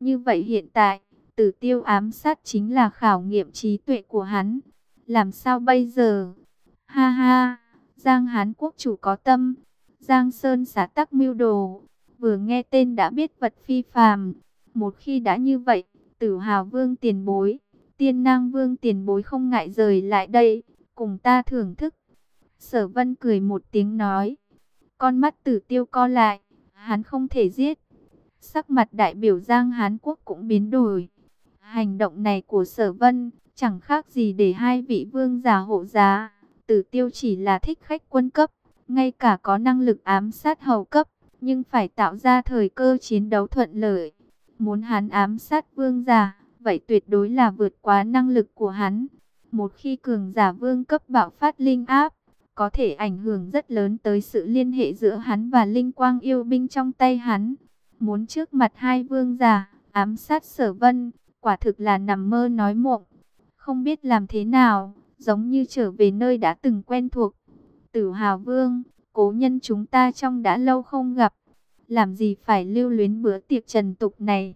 Như vậy hiện tại, tử tiêu ám sát chính là khảo nghiệm trí tuệ của hắn. Làm sao bây giờ? Ha ha, Giang Hán quốc chủ có tâm. Giang Sơn xá tắc mưu đồ. Vừa nghe tên đã biết vật phi phàm. Một khi đã như vậy, tử hào vương tiền bối, tiên nang vương tiền bối không ngại rời lại đây, cùng ta thưởng thức. Sở vân cười một tiếng nói. Con mắt tử tiêu co lại, hắn không thể giết. Sắc mặt đại biểu Giang Hán Quốc cũng biến đổi. Hành động này của sở vân, chẳng khác gì để hai vị vương giả hộ giá. Tử tiêu chỉ là thích khách quân cấp, ngay cả có năng lực ám sát hầu cấp, nhưng phải tạo ra thời cơ chiến đấu thuận lợi. Muốn hắn ám sát vương giả, vậy tuyệt đối là vượt quá năng lực của hắn. Một khi cường giả vương cấp bạo phát linh áp, có thể ảnh hưởng rất lớn tới sự liên hệ giữa hắn và linh quang yêu binh trong tay hắn. Muốn trước mặt hai vương giả, ám sát sở vân, quả thực là nằm mơ nói mộng. Không biết làm thế nào, giống như trở về nơi đã từng quen thuộc. Tử hào vương, cố nhân chúng ta trong đã lâu không gặp. Làm gì phải lưu luyến bữa tiệc trần tục này.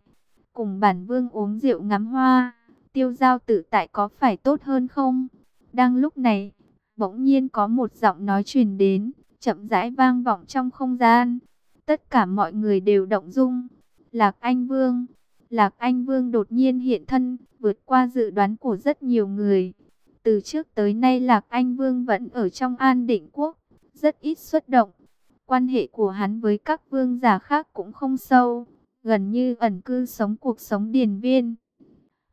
Cùng bản vương uống rượu ngắm hoa, tiêu giao tự tại có phải tốt hơn không? Đang lúc này, bỗng nhiên có một giọng nói truyền đến, chậm rãi vang vọng trong không gian. Tất cả mọi người đều động dung. Lạc Anh Vương, Lạc Anh Vương đột nhiên hiện thân, vượt qua dự đoán của rất nhiều người. Từ trước tới nay Lạc Anh Vương vẫn ở trong an định quốc, rất ít xuất động. Quan hệ của hắn với các vương giả khác cũng không sâu, gần như ẩn cư sống cuộc sống điền viên.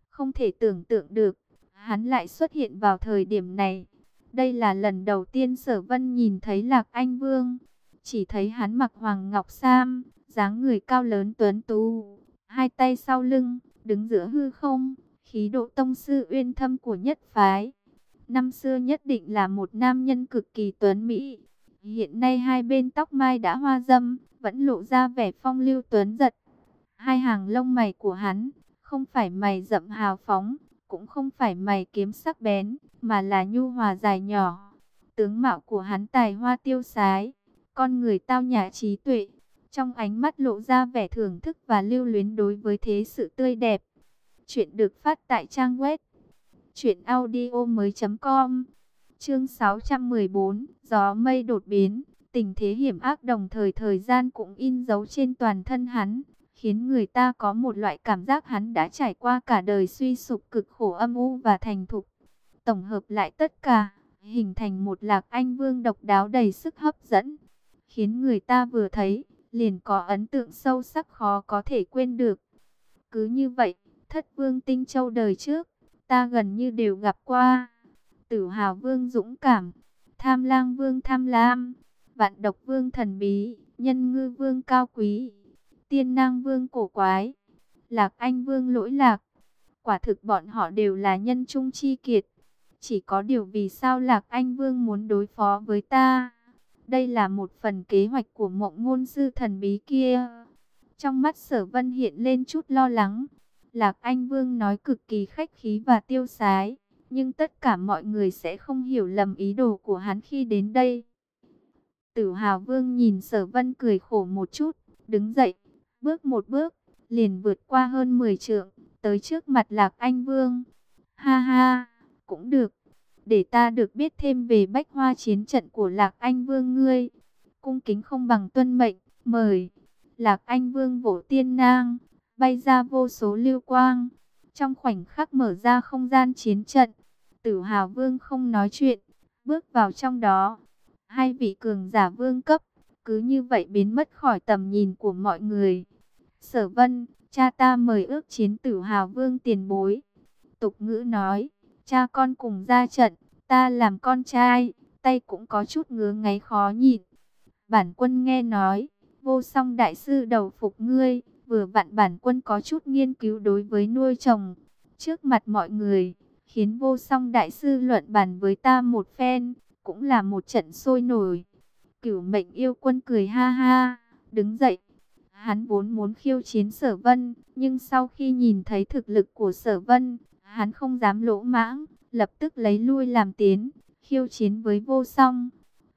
Không thể tưởng tượng được, hắn lại xuất hiện vào thời điểm này. Đây là lần đầu tiên Sở Vân nhìn thấy Lạc Anh Vương, chỉ thấy hắn mặc hoàng ngọc sam, dáng người cao lớn tuấn tú, hai tay sau lưng, đứng giữa hư không, khí độ tông sư uyên thâm của nhất phái. Năm xưa nhất định là một nam nhân cực kỳ tuấn mỹ. Hiện nay hai bên tóc mai đã hoa dâm, vẫn lộ ra vẻ phong lưu tuấn giật. Hai hàng lông mày của hắn, không phải mày rậm hào phóng, cũng không phải mày kiếm sắc bén, mà là nhu hòa dài nhỏ. Tướng mạo của hắn tài hoa tiêu sái, con người tao nhã trí tuệ, trong ánh mắt lộ ra vẻ thưởng thức và lưu luyến đối với thế sự tươi đẹp. Chuyện được phát tại trang web truyệnaudiomoi.com. Chương 614, gió mây đột biến, tình thế hiểm ác đồng thời thời gian cũng in dấu trên toàn thân hắn, khiến người ta có một loại cảm giác hắn đã trải qua cả đời suy sụp cực khổ âm u và thành thục. Tổng hợp lại tất cả, hình thành một lạc anh vương độc đáo đầy sức hấp dẫn, khiến người ta vừa thấy, liền có ấn tượng sâu sắc khó có thể quên được. Cứ như vậy, thất vương tinh châu đời trước, ta gần như đều gặp qua. Tử hào vương dũng cảm, tham lang vương tham lam, vạn độc vương thần bí, nhân ngư vương cao quý, tiên nang vương cổ quái, lạc anh vương lỗi lạc. Quả thực bọn họ đều là nhân trung chi kiệt. Chỉ có điều vì sao lạc anh vương muốn đối phó với ta? Đây là một phần kế hoạch của mộng ngôn sư thần bí kia. Trong mắt sở vân hiện lên chút lo lắng. Lạc Anh Vương nói cực kỳ khách khí và tiêu sái. Nhưng tất cả mọi người sẽ không hiểu lầm ý đồ của hắn khi đến đây. Tử Hào Vương nhìn sở vân cười khổ một chút. Đứng dậy, bước một bước, liền vượt qua hơn 10 trượng, tới trước mặt Lạc Anh Vương. Ha ha, cũng được để ta được biết thêm về bách hoa chiến trận của Lạc Anh Vương ngươi. Cung kính không bằng tuân mệnh, mời. Lạc Anh Vương vỗ tiên nang, bay ra vô số lưu quang. Trong khoảnh khắc mở ra không gian chiến trận, tử hào vương không nói chuyện, bước vào trong đó. Hai vị cường giả vương cấp, cứ như vậy biến mất khỏi tầm nhìn của mọi người. Sở vân, cha ta mời ước chiến tử hào vương tiền bối. Tục ngữ nói cha con cùng ra trận, ta làm con trai, tay cũng có chút ngứa ngáy khó nhịn. Bản quân nghe nói, vô song đại sư đầu phục ngươi, vừa vặn bản quân có chút nghiên cứu đối với nuôi chồng. Trước mặt mọi người, khiến vô song đại sư luận bàn với ta một phen, cũng là một trận sôi nổi. Cửu mệnh yêu quân cười ha ha, đứng dậy. Hắn vốn muốn khiêu chiến sở vân, nhưng sau khi nhìn thấy thực lực của sở vân, Hắn không dám lỗ mãng, lập tức lấy lui làm tiến, khiêu chiến với vô song.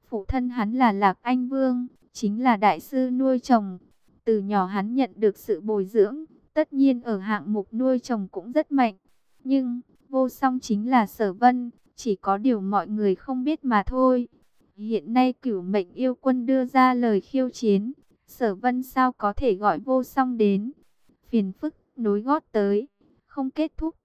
Phụ thân hắn là Lạc Anh Vương, chính là đại sư nuôi chồng. Từ nhỏ hắn nhận được sự bồi dưỡng, tất nhiên ở hạng mục nuôi trồng cũng rất mạnh. Nhưng, vô song chính là sở vân, chỉ có điều mọi người không biết mà thôi. Hiện nay cửu mệnh yêu quân đưa ra lời khiêu chiến, sở vân sao có thể gọi vô song đến. Phiền phức, nối gót tới, không kết thúc.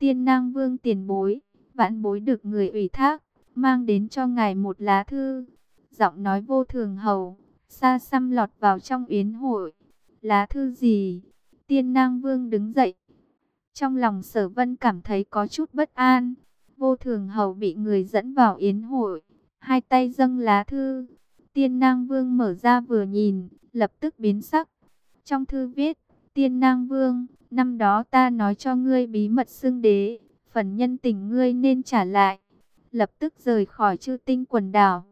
Tiên nang vương tiền bối, vãn bối được người ủy thác, mang đến cho ngài một lá thư. Giọng nói vô thường hầu, xa xăm lọt vào trong yến hội. Lá thư gì? Tiên nang vương đứng dậy. Trong lòng sở vân cảm thấy có chút bất an. Vô thường hầu bị người dẫn vào yến hội. Hai tay dâng lá thư. Tiên nang vương mở ra vừa nhìn, lập tức biến sắc. Trong thư viết, tiên nang vương, năm đó ta nói cho ngươi bí mật xưng đế, phần nhân tình ngươi nên trả lại. Lập tức rời khỏi chư tinh quần đảo.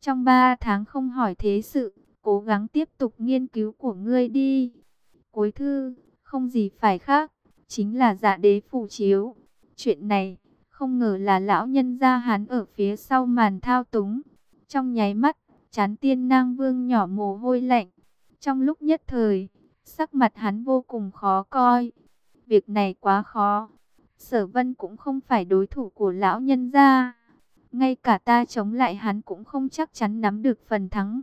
Trong ba tháng không hỏi thế sự, cố gắng tiếp tục nghiên cứu của ngươi đi. Cuối thư, không gì phải khác, chính là dạ đế phù chiếu. Chuyện này, không ngờ là lão nhân gia hắn ở phía sau màn thao túng. Trong nháy mắt, chán tiên nang vương nhỏ mồ hôi lạnh. Trong lúc nhất thời, sắc mặt hắn vô cùng khó coi. Việc này quá khó. Sở vân cũng không phải đối thủ của lão nhân gia. Ngay cả ta chống lại hắn cũng không chắc chắn nắm được phần thắng.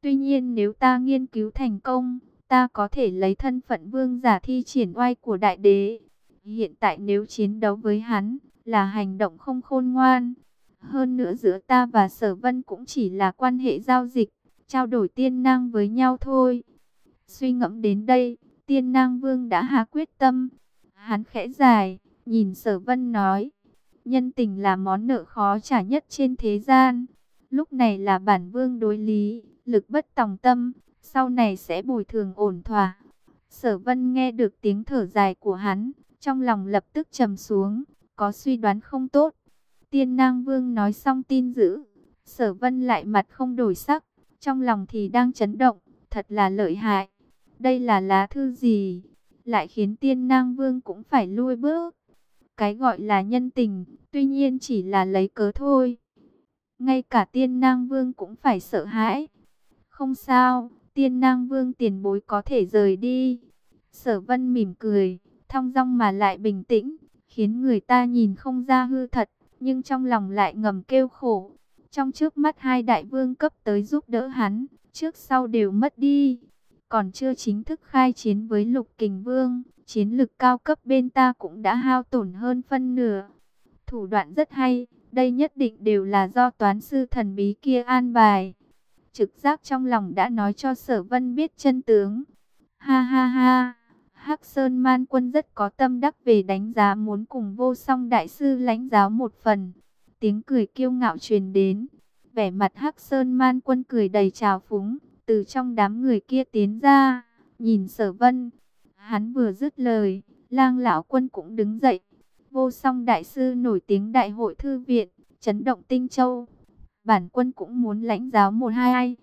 Tuy nhiên nếu ta nghiên cứu thành công, ta có thể lấy thân phận vương giả thi triển oai của đại đế. Hiện tại nếu chiến đấu với hắn, là hành động không khôn ngoan. Hơn nữa giữa ta và sở vân cũng chỉ là quan hệ giao dịch, trao đổi tiên năng với nhau thôi. Suy ngẫm đến đây, tiên nang vương đã hạ quyết tâm. Hắn khẽ dài, nhìn sở vân nói, nhân tình là món nợ khó trả nhất trên thế gian. Lúc này là bản vương đối lý, lực bất tòng tâm, sau này sẽ bồi thường ổn thỏa. Sở vân nghe được tiếng thở dài của hắn, trong lòng lập tức trầm xuống, có suy đoán không tốt. Tiên nang vương nói xong tin dữ, sở vân lại mặt không đổi sắc, trong lòng thì đang chấn động, thật là lợi hại. Đây là lá thư gì? Lại khiến tiên nang vương cũng phải lui bước. Cái gọi là nhân tình, tuy nhiên chỉ là lấy cớ thôi. Ngay cả tiên nang vương cũng phải sợ hãi. Không sao, tiên nang vương tiền bối có thể rời đi. Sở vân mỉm cười, thong dong mà lại bình tĩnh, khiến người ta nhìn không ra hư thật, nhưng trong lòng lại ngầm kêu khổ. Trong trước mắt hai đại vương cấp tới giúp đỡ hắn, trước sau đều mất đi. Còn chưa chính thức khai chiến với lục kình vương, chiến lực cao cấp bên ta cũng đã hao tổn hơn phân nửa. Thủ đoạn rất hay, đây nhất định đều là do toán sư thần bí kia an bài. Trực giác trong lòng đã nói cho sở vân biết chân tướng. Ha ha ha, Hắc Sơn Man quân rất có tâm đắc về đánh giá muốn cùng vô song đại sư lãnh giáo một phần. Tiếng cười kiêu ngạo truyền đến. Vẻ mặt Hắc Sơn Man quân cười đầy trào phúng, từ trong đám người kia tiến ra, nhìn sở vân. Hắn vừa dứt lời, lang lão quân cũng đứng dậy. Vô song đại sư nổi tiếng đại hội thư viện, chấn động tinh châu. Bản quân cũng muốn lãnh giáo một hai ai.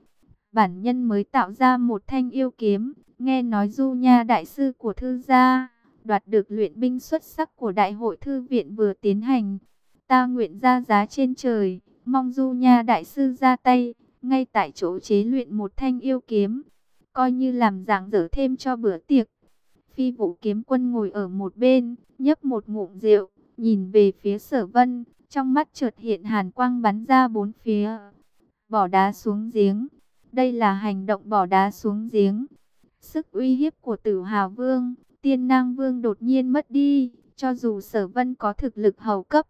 Bản nhân mới tạo ra một thanh yêu kiếm, nghe nói du nha đại sư của thư gia, đoạt được luyện binh xuất sắc của đại hội thư viện vừa tiến hành. Ta nguyện ra giá trên trời, mong du nha đại sư ra tay, ngay tại chỗ chế luyện một thanh yêu kiếm, coi như làm dạng dở thêm cho bữa tiệc. Phi vũ kiếm quân ngồi ở một bên, nhấp một ngụm rượu, nhìn về phía sở vân, trong mắt chợt hiện hàn quang bắn ra bốn phía. Bỏ đá xuống giếng, đây là hành động bỏ đá xuống giếng. Sức uy hiếp của tử hào vương, tiên nang vương đột nhiên mất đi, cho dù sở vân có thực lực hầu cấp,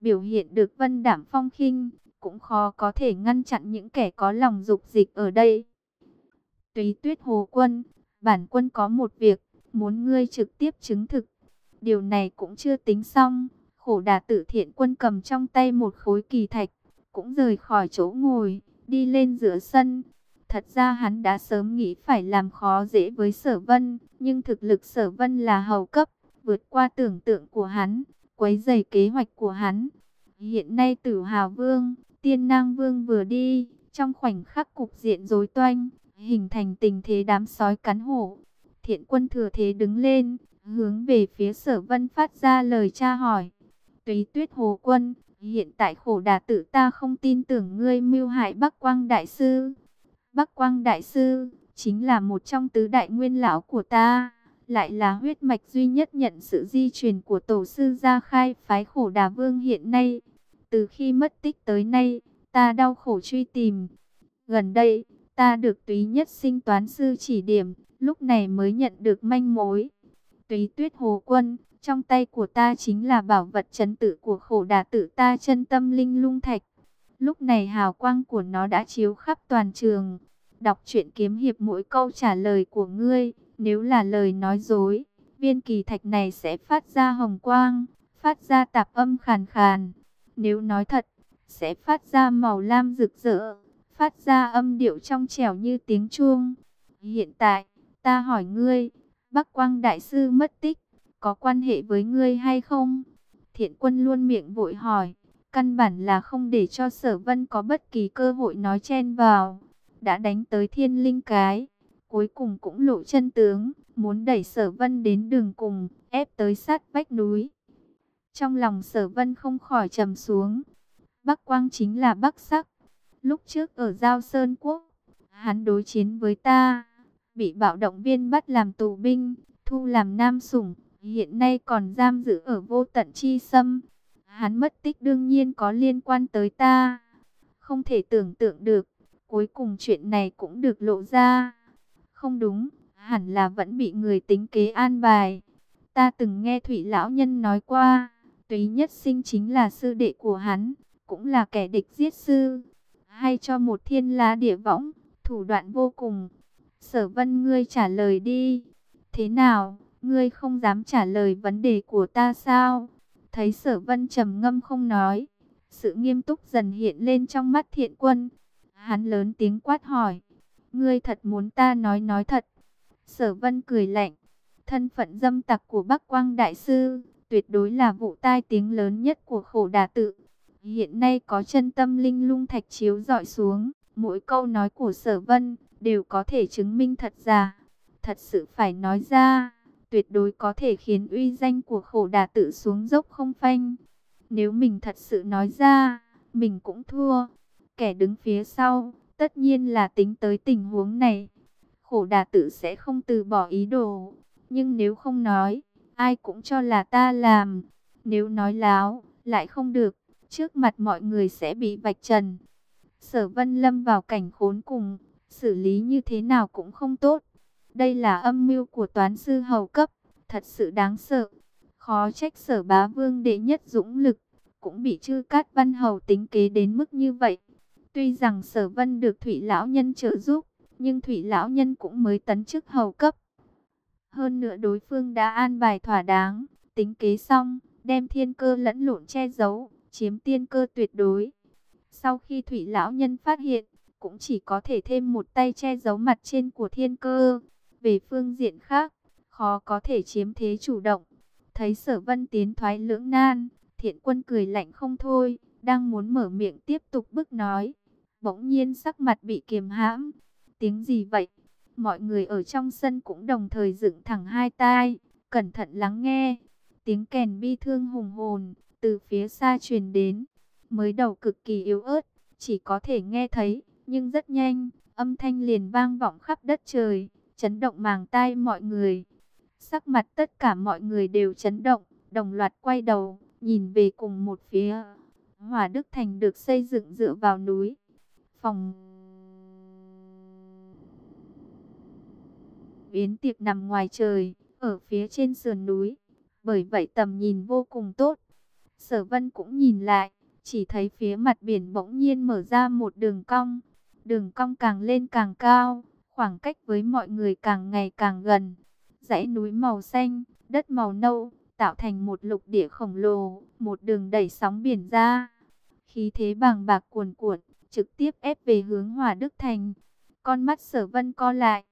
biểu hiện được vân đảm phong khinh, cũng khó có thể ngăn chặn những kẻ có lòng dục dịch ở đây. Túy tuyết hồ quân, bản quân có một việc, muốn ngươi trực tiếp chứng thực. Điều này cũng chưa tính xong, khổ đà tử thiện quân cầm trong tay một khối kỳ thạch, cũng rời khỏi chỗ ngồi, đi lên giữa sân. Thật ra hắn đã sớm nghĩ phải làm khó dễ với sở vân, nhưng thực lực sở vân là hầu cấp, vượt qua tưởng tượng của hắn, quấy dày kế hoạch của hắn. Hiện nay tử hào vương, Tiên Nang Vương vừa đi, trong khoảnh khắc cục diện rối toanh, hình thành tình thế đám sói cắn hổ. Thiện quân thừa thế đứng lên, hướng về phía sở vân phát ra lời tra hỏi. Túy tuyết hồ quân, hiện tại khổ đà tử ta không tin tưởng ngươi mưu hại Bắc Quang Đại Sư. Bắc Quang Đại Sư, chính là một trong tứ đại nguyên lão của ta, lại là huyết mạch duy nhất nhận sự di truyền của tổ sư gia khai phái khổ đà vương hiện nay. Từ khi mất tích tới nay, ta đau khổ truy tìm. Gần đây, ta được túy nhất sinh toán sư chỉ điểm, lúc này mới nhận được manh mối. Túy tuyết hồ quân, trong tay của ta chính là bảo vật chấn tử của khổ đà tự ta chân tâm linh lung thạch. Lúc này hào quang của nó đã chiếu khắp toàn trường. Đọc truyện kiếm hiệp mỗi câu trả lời của ngươi, nếu là lời nói dối, viên kỳ thạch này sẽ phát ra hồng quang, phát ra tạp âm khàn khàn. Nếu nói thật, sẽ phát ra màu lam rực rỡ, phát ra âm điệu trong trẻo như tiếng chuông. Hiện tại, ta hỏi ngươi, Bắc Quang Đại Sư mất tích, có quan hệ với ngươi hay không? Thiện quân luôn miệng vội hỏi, căn bản là không để cho sở vân có bất kỳ cơ hội nói chen vào. Đã đánh tới thiên linh cái, cuối cùng cũng lộ chân tướng, muốn đẩy sở vân đến đường cùng, ép tới sát vách núi. Trong lòng sở vân không khỏi trầm xuống. Bắc Quang chính là Bắc Sắc. Lúc trước ở Giao Sơn Quốc, hắn đối chiến với ta, bị bạo động viên bắt làm tù binh, thu làm nam sủng, hiện nay còn giam giữ ở vô tận chi sâm. Hắn mất tích đương nhiên có liên quan tới ta. Không thể tưởng tượng được, cuối cùng chuyện này cũng được lộ ra. Không đúng, hẳn là vẫn bị người tính kế an bài. Ta từng nghe Thủy Lão Nhân nói qua, Túy Nhất Sinh chính là sư đệ của hắn, cũng là kẻ địch giết sư. Hay cho một thiên la địa võng, thủ đoạn vô cùng. Sở vân ngươi trả lời đi. Thế nào, ngươi không dám trả lời vấn đề của ta sao? Thấy sở vân trầm ngâm không nói. Sự nghiêm túc dần hiện lên trong mắt thiện quân. Hắn lớn tiếng quát hỏi. Ngươi thật muốn ta nói nói thật. Sở vân cười lạnh. Thân phận dâm tặc của Bắc Quang Đại Sư. Tuyệt đối là vụ tai tiếng lớn nhất của khổ đà tự. Hiện nay có chân tâm linh lung thạch chiếu dọi xuống. Mỗi câu nói của sở vân đều có thể chứng minh thật giả. Thật sự phải nói ra tuyệt đối có thể khiến uy danh của khổ đà tự xuống dốc không phanh. Nếu mình thật sự nói ra, mình cũng thua. Kẻ đứng phía sau, tất nhiên là tính tới tình huống này. Khổ đà tự sẽ không từ bỏ ý đồ. Nhưng nếu không nói, ai cũng cho là ta làm. Nếu nói láo, lại không được. Trước mặt mọi người sẽ bị vạch trần. Sở Vân Lâm vào cảnh khốn cùng, xử lý như thế nào cũng không tốt. Đây là âm mưu của toán sư hầu cấp, thật sự đáng sợ. Khó trách sở bá vương đệ nhất dũng lực, cũng bị chư cát văn hầu tính kế đến mức như vậy. Tuy rằng sở vân được thủy lão nhân trợ giúp, nhưng thủy lão nhân cũng mới tấn chức hầu cấp. Hơn nữa đối phương đã an bài thỏa đáng, tính kế xong, đem thiên cơ lẫn lộn che giấu, chiếm tiên cơ tuyệt đối. Sau khi thủy lão nhân phát hiện, cũng chỉ có thể thêm một tay che giấu mặt trên của thiên cơ. Về phương diện khác, khó có thể chiếm thế chủ động. Thấy sở vân tiến thoái lưỡng nan, thiện quân cười lạnh không thôi, đang muốn mở miệng tiếp tục bức nói. Bỗng nhiên sắc mặt bị kiềm hãm. Tiếng gì vậy? Mọi người ở trong sân cũng đồng thời dựng thẳng hai tai, cẩn thận lắng nghe. Tiếng kèn bi thương hùng hồn, từ phía xa truyền đến. Mới đầu cực kỳ yếu ớt, chỉ có thể nghe thấy, nhưng rất nhanh, âm thanh liền vang vọng khắp đất trời chấn động màng tai mọi người. Sắc mặt tất cả mọi người đều chấn động, đồng loạt quay đầu, nhìn về cùng một phía. Hỏa Đức Thành được xây dựng dựa vào núi. Phòng Yến tiệc nằm ngoài trời, ở phía trên sườn núi. Bởi vậy tầm nhìn vô cùng tốt. Sở Vân cũng nhìn lại, chỉ thấy phía mặt biển bỗng nhiên mở ra một đường cong. Đường cong càng lên càng cao, Khoảng cách với mọi người càng ngày càng gần. Dãy núi màu xanh, đất màu nâu, tạo thành một lục địa khổng lồ, một đường đẩy sóng biển ra. Khí thế bàng bạc cuồn cuộn, trực tiếp ép về hướng Hòa Đức Thành. Con mắt sở vân co lại,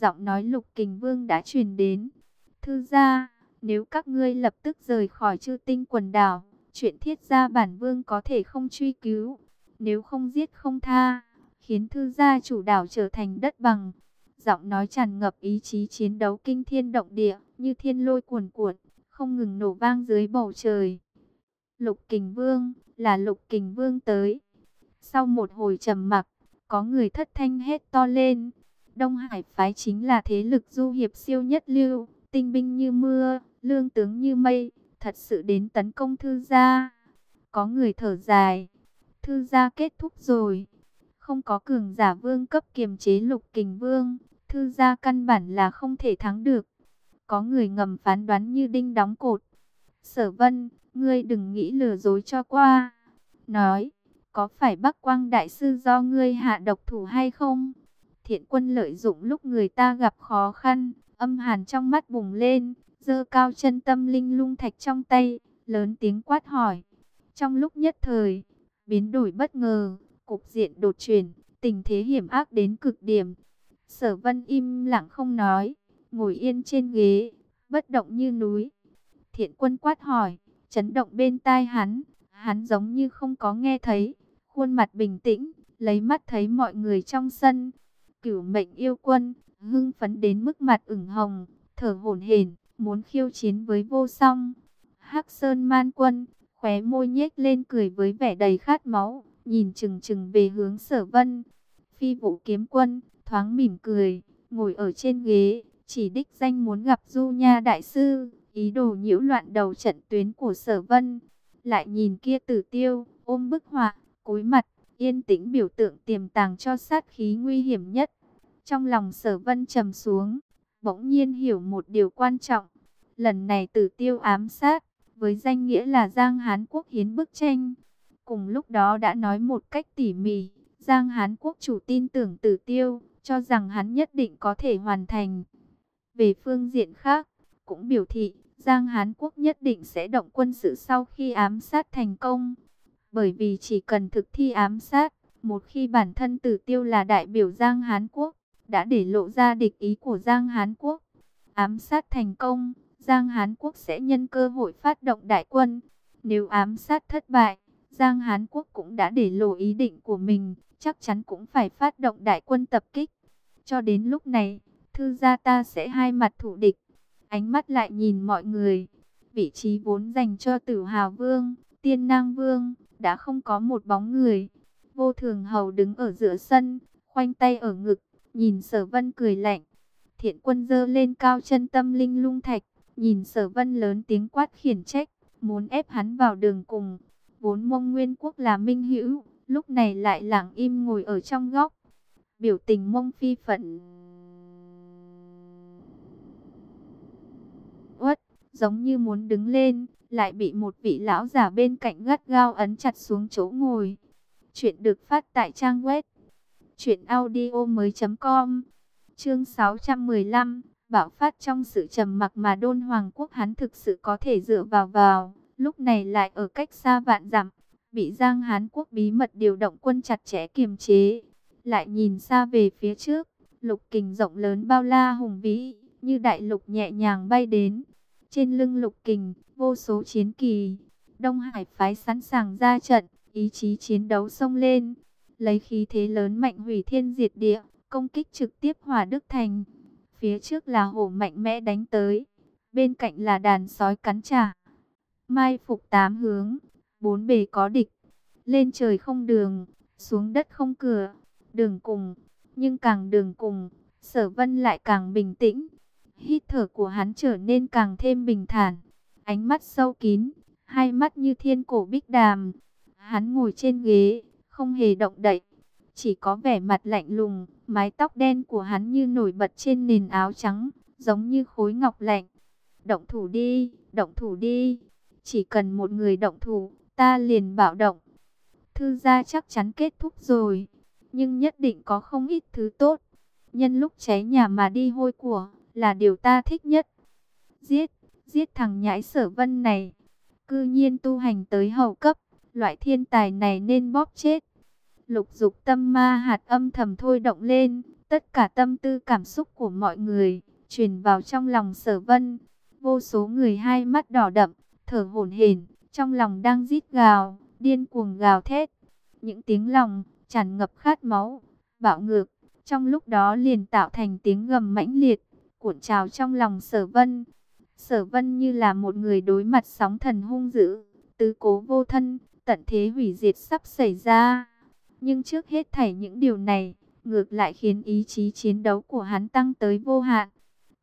giọng nói lục kình vương đã truyền đến. Thư gia, nếu các ngươi lập tức rời khỏi chư tinh quần đảo, chuyện thiết gia bản vương có thể không truy cứu, nếu không giết không tha khiến thư gia chủ đảo trở thành đất bằng. Giọng nói tràn ngập ý chí chiến đấu kinh thiên động địa, như thiên lôi cuồn cuộn, không ngừng nổ vang dưới bầu trời. Lục Kình Vương, là Lục Kình Vương tới. Sau một hồi trầm mặc, có người thất thanh hét to lên. Đông Hải phái chính là thế lực du hiệp siêu nhất lưu, tinh binh như mưa, lương tướng như mây, thật sự đến tấn công thư gia. Có người thở dài, thư gia kết thúc rồi. Không có cường giả vương cấp kiềm chế lục kình vương, thư gia căn bản là không thể thắng được. Có người ngầm phán đoán như đinh đóng cột. Sở vân, ngươi đừng nghĩ lừa dối cho qua. Nói, có phải Bắc Quang Đại Sư do ngươi hạ độc thủ hay không? Thiện quân lợi dụng lúc người ta gặp khó khăn, âm hàn trong mắt bùng lên, dơ cao chân tâm linh lung thạch trong tay, lớn tiếng quát hỏi. Trong lúc nhất thời, biến đổi bất ngờ, cục diện đột chuyển, tình thế hiểm ác đến cực điểm. Sở vân im lặng không nói, ngồi yên trên ghế, bất động như núi. Thiện quân quát hỏi, chấn động bên tai hắn, hắn giống như không có nghe thấy, khuôn mặt bình tĩnh, lấy mắt thấy mọi người trong sân. Cửu mệnh yêu quân, hưng phấn đến mức mặt ửng hồng, thở hổn hển, muốn khiêu chiến với vô song. Hắc Sơn Man Quân, khóe môi nhếch lên cười với vẻ đầy khát máu, nhìn chừng chừng về hướng Sở Vân. Phi Vũ Kiếm Quân thoáng mỉm cười, ngồi ở trên ghế, chỉ đích danh muốn gặp Du Nha đại sư, ý đồ nhiễu loạn đầu trận tuyến của Sở Vân. Lại nhìn kia Tử Tiêu, ôm bức họa, cúi mặt, yên tĩnh biểu tượng tiềm tàng cho sát khí nguy hiểm nhất. Trong lòng Sở Vân trầm xuống, bỗng nhiên hiểu một điều quan trọng. Lần này Tử Tiêu ám sát, với danh nghĩa là Giang Hán Quốc hiến bức tranh. Cùng lúc đó đã nói một cách tỉ mỉ, Giang Hán Quốc chủ tin tưởng Tử Tiêu, cho rằng hắn nhất định có thể hoàn thành. Về phương diện khác, cũng biểu thị Giang Hán Quốc nhất định sẽ động quân sự sau khi ám sát thành công. Bởi vì chỉ cần thực thi ám sát, một khi bản thân Tử Tiêu là đại biểu Giang Hán Quốc, đã để lộ ra địch ý của Giang Hán Quốc. Ám sát thành công, Giang Hán Quốc sẽ nhân cơ hội phát động đại quân. Nếu ám sát thất bại, Giang Hán Quốc cũng đã để lộ ý định của mình, chắc chắn cũng phải phát động đại quân tập kích. Cho đến lúc này, thư gia ta sẽ hai mặt thủ địch. Ánh mắt lại nhìn mọi người. Vị trí vốn dành cho tử hào vương, tiên nang vương, đã không có một bóng người. Vô thường hầu đứng ở giữa sân, khoanh tay ở ngực, nhìn sở vân cười lạnh. Thiện quân dơ lên cao chân tâm linh lung thạch, nhìn sở vân lớn tiếng quát khiển trách, muốn ép hắn vào đường cùng. Vốn mông nguyên quốc là minh hữu, lúc này lại lặng im ngồi ở trong góc. Biểu tình mông phi phận. Uất, giống như muốn đứng lên, lại bị một vị lão giả bên cạnh gắt gao ấn chặt xuống chỗ ngồi. Chuyện được phát tại trang web truyệnaudiomoi.com. Chương 615, bạo phát trong sự trầm mặc mà Đôn Hoàng quốc hắn thực sự có thể dựa vào vào, lúc này lại ở cách xa vạn dặm, bị Giang Hán quốc bí mật điều động quân chặt chẽ kiềm chế. Lại nhìn xa về phía trước, lục kình rộng lớn bao la hùng vĩ, như đại lục nhẹ nhàng bay đến. Trên lưng lục kình, vô số chiến kỳ, Đông Hải phái sẵn sàng ra trận, ý chí chiến đấu sông lên, lấy khí thế lớn mạnh hủy thiên diệt địa, công kích trực tiếp hỏa Đức Thành. Phía trước là hổ mạnh mẽ đánh tới, bên cạnh là đàn sói cắn trả. Mai phục tám hướng, bốn bề có địch, lên trời không đường, xuống đất không cửa, đường cùng, nhưng càng đường cùng, sở vân lại càng bình tĩnh. Hít thở của hắn trở nên càng thêm bình thản, ánh mắt sâu kín, hai mắt như thiên cổ bích đàm. Hắn ngồi trên ghế, không hề động đậy, chỉ có vẻ mặt lạnh lùng, mái tóc đen của hắn như nổi bật trên nền áo trắng, giống như khối ngọc lạnh. Động thủ đi, động thủ đi, chỉ cần một người động thủ, ta liền bạo động. Thư gia chắc chắn kết thúc rồi, nhưng nhất định có không ít thứ tốt. Nhân lúc cháy nhà mà đi hôi của, là điều ta thích nhất. Giết, giết thằng nhãi sở vân này. Cư nhiên tu hành tới hậu cấp, loại thiên tài này nên bóp chết. Lục dục tâm ma hạt âm thầm thôi động lên, tất cả tâm tư cảm xúc của mọi người, truyền vào trong lòng sở vân. Vô số người hai mắt đỏ đậm, thở hổn hển, trong lòng đang rít gào, điên cuồng gào thét. Những tiếng lòng, tràn ngập khát máu, bạo ngược, trong lúc đó liền tạo thành tiếng gầm mãnh liệt, cuộn trào trong lòng sở vân. Sở vân như là một người đối mặt sóng thần hung dữ, tứ cố vô thân, tận thế hủy diệt sắp xảy ra. Nhưng trước hết thảy những điều này, ngược lại khiến ý chí chiến đấu của hắn tăng tới vô hạn.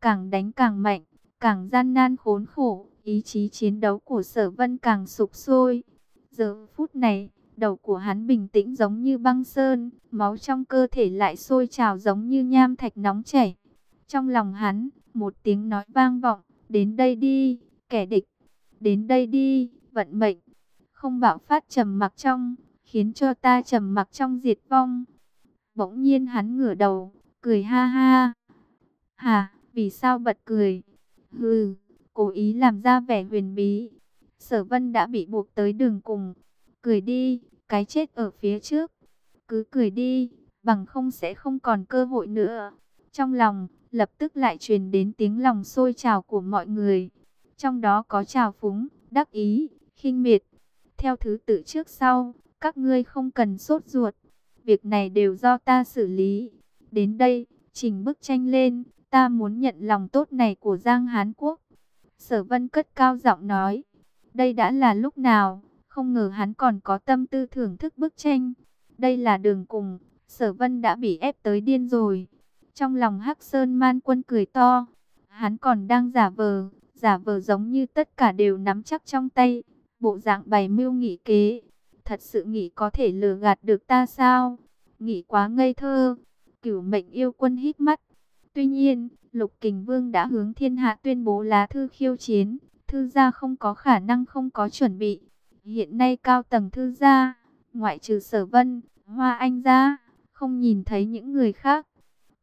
Càng đánh càng mạnh, càng gian nan khốn khổ, ý chí chiến đấu của sở vân càng sụp sôi. Giờ phút này, đầu của hắn bình tĩnh giống như băng sơn, máu trong cơ thể lại sôi trào giống như nham thạch nóng chảy. Trong lòng hắn, một tiếng nói vang vọng, đến đây đi, kẻ địch, đến đây đi, vận mệnh. Không bạo phát trầm mặc trong, khiến cho ta trầm mặc trong diệt vong. Bỗng nhiên hắn ngửa đầu, cười ha ha. Hà, vì sao bật cười? Hừ, cố ý làm ra vẻ huyền bí. Sở vân đã bị buộc tới đường cùng. Cười đi, cái chết ở phía trước. Cứ cười đi, bằng không sẽ không còn cơ hội nữa. Trong lòng, lập tức lại truyền đến tiếng lòng sôi trào của mọi người. Trong đó có trào phúng, đắc ý, khinh miệt. Theo thứ tự trước sau, các ngươi không cần sốt ruột. Việc này đều do ta xử lý. Đến đây, trình bức tranh lên, ta muốn nhận lòng tốt này của Giang Hán Quốc. Sở vân cất cao giọng nói, đây đã là lúc nào, không ngờ hắn còn có tâm tư thưởng thức bức tranh. Đây là đường cùng, sở vân đã bị ép tới điên rồi. Trong lòng Hắc Sơn Man quân cười to, hắn còn đang giả vờ, giả vờ giống như tất cả đều nắm chắc trong tay, bộ dạng bày mưu nghị kế. Thật sự nghĩ có thể lừa gạt được ta sao? Nghĩ quá ngây thơ. Cửu mệnh yêu quân hít mắt. Tuy nhiên, Lục Kình Vương đã hướng thiên hạ tuyên bố lá thư khiêu chiến. Thư gia không có khả năng không có chuẩn bị. Hiện nay cao tầng thư gia, ngoại trừ sở vân, hoa anh gia, không nhìn thấy những người khác.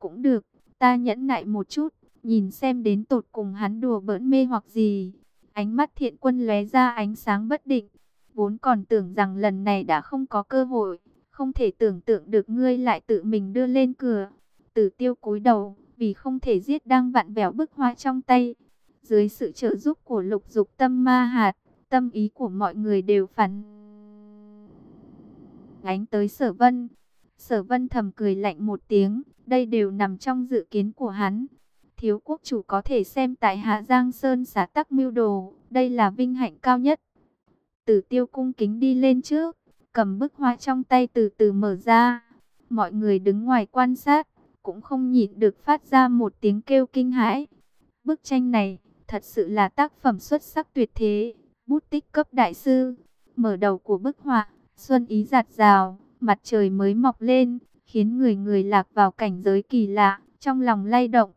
Cũng được, ta nhẫn nại một chút, nhìn xem đến tột cùng hắn đùa bỡn mê hoặc gì. Ánh mắt thiện quân lóe ra ánh sáng bất định. Vốn còn tưởng rằng lần này đã không có cơ hội, không thể tưởng tượng được ngươi lại tự mình đưa lên cửa. Tử tiêu cúi đầu, vì không thể giết đang vặn vẹo bức hoa trong tay. Dưới sự trợ giúp của lục dục tâm ma hạt, tâm ý của mọi người đều phản ánh tới sở vân. Sở vân thầm cười lạnh một tiếng, đây đều nằm trong dự kiến của hắn. Thiếu quốc chủ có thể xem tại Hạ Giang Sơn xã tắc mưu đồ, đây là vinh hạnh cao nhất. Tử tiêu cung kính đi lên trước, cầm bức hoa trong tay từ từ mở ra. Mọi người đứng ngoài quan sát, cũng không nhịn được phát ra một tiếng kêu kinh hãi. Bức tranh này, thật sự là tác phẩm xuất sắc tuyệt thế, bút tích cấp đại sư. Mở đầu của bức họa, xuân ý giạt rào, mặt trời mới mọc lên, khiến người người lạc vào cảnh giới kỳ lạ, trong lòng lay động.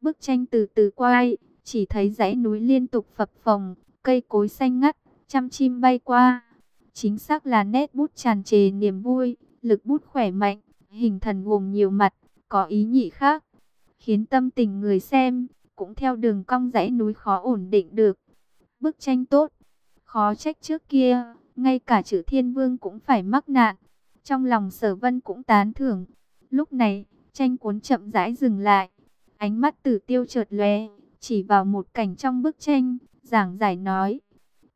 Bức tranh từ từ quay, chỉ thấy dãy núi liên tục phập phồng, cây cối xanh ngắt, trăm chim bay qua. Chính xác là nét bút tràn trề niềm vui, lực bút khỏe mạnh, hình thần gồm nhiều mặt, có ý nhị khác, khiến tâm tình người xem cũng theo đường cong dãy núi khó ổn định được. Bức tranh tốt, khó trách trước kia, ngay cả chữ thiên vương cũng phải mắc nạn. Trong lòng sở vân cũng tán thưởng. Lúc này, tranh cuốn chậm rãi dừng lại. Ánh mắt tử tiêu chợt lóe, chỉ vào một cảnh trong bức tranh, giảng giải nói.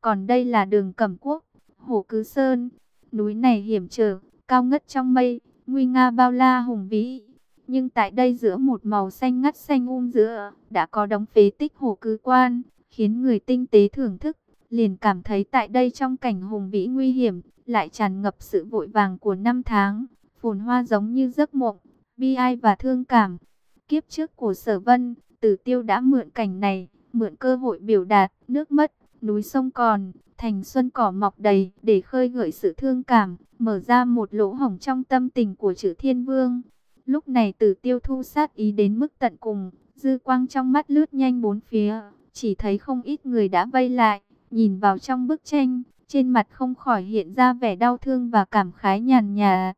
Còn đây là đường cẩm quốc, hồ cứ sơn. Núi này hiểm trở, cao ngất trong mây, nguy nga bao la hùng vĩ. Nhưng tại đây giữa một màu xanh ngắt xanh um giữa, đã có đóng phế tích hồ cứ quan, khiến người tinh tế thưởng thức, liền cảm thấy tại đây trong cảnh hùng vĩ nguy hiểm, lại tràn ngập sự vội vàng của năm tháng, phồn hoa giống như giấc mộng, bi ai và thương cảm. Kiếp trước của sở vân, tử tiêu đã mượn cảnh này, mượn cơ hội biểu đạt, nước mất, núi sông còn, thành xuân cỏ mọc đầy, để khơi gợi sự thương cảm, mở ra một lỗ hổng trong tâm tình của chữ thiên vương. Lúc này tử tiêu thu sát ý đến mức tận cùng, dư quang trong mắt lướt nhanh bốn phía, chỉ thấy không ít người đã vây lại, nhìn vào trong bức tranh, trên mặt không khỏi hiện ra vẻ đau thương và cảm khái nhàn nhà.